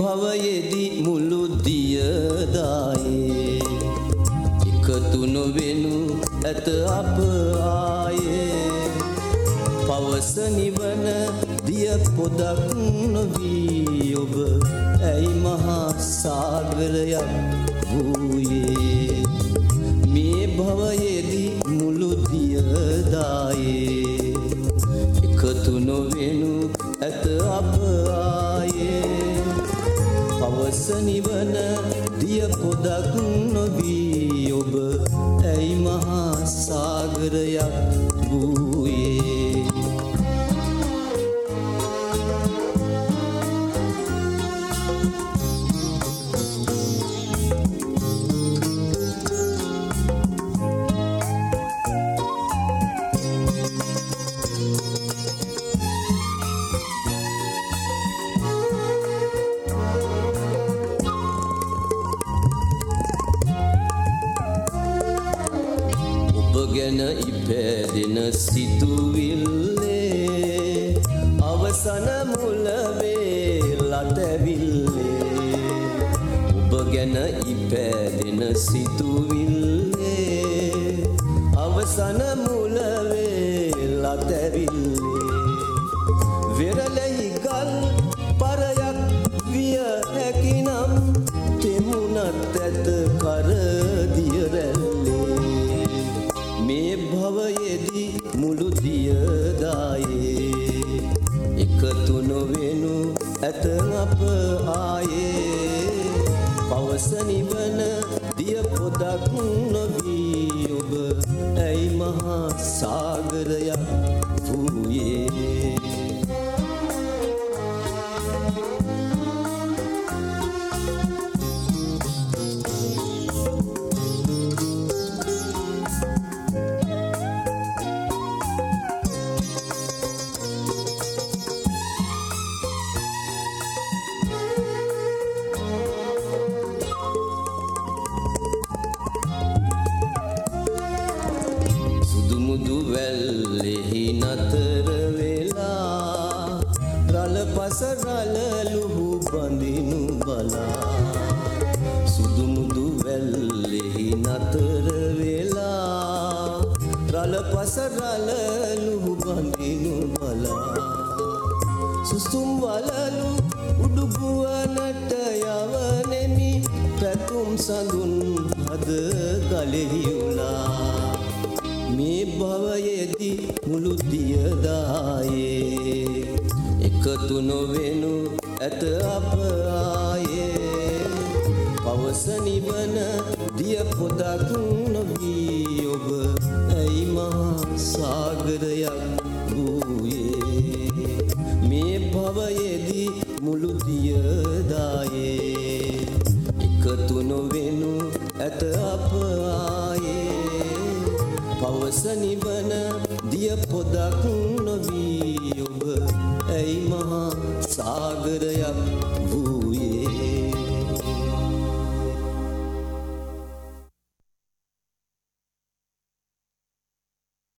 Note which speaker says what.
Speaker 1: භවයෙදි මුළු දියදායේ එකතු නොවෙනු ඇත අප ආයේ. පවස නිවන දිය පොදක් නොවී ඔබ ඇයි මහා සාගරයක් වූයේ? මේ භවයෙදි මුළු දියදායේ එකතු නොවෙනු ඇත අප ආයේ පවස නිවන දිය පොදක් නොවී ඔබ ඇයි මහා සාගරයක් ගැන ඉපැදෙන සිතුවිල්ලේ අවසන මුලවේ ලතැවිල්ලේ ඔබ ගැන ඉපැදෙන සිතුවිල්ලේ අවසන මුලවේ ලතැවිල්ලේ වෙරලෙහි ඇත අප ආයේ පවස නිවන දිය පොදක් නොවී ඔබ. ඇයි මහා සාගරයක් නතර වෙලා රළ පස රළලුහු බඳිනු බලා සුදුමුදු වැල්ලෙහි නතර වෙලා රළ පස රළලුහු බඳිනු බලා සුසුම් වලලු උඩුගුවනට යවනෙමි පැතුම් සඳුන් හද ගලෙහි උලා මේ භවයෙදි මුළු දියදායේ එකතු නොවෙනු ඇත අප ආයේ. පවස නිවන දිය පොදක් නොවී ඔබ ඇයි මහා සාගරයක් වූයේ? මේ භවයෙදි මුළු දියදායේ මස නිවන දිය පොදක් නොවී ඔබ ඇයි මහා සාගරයක්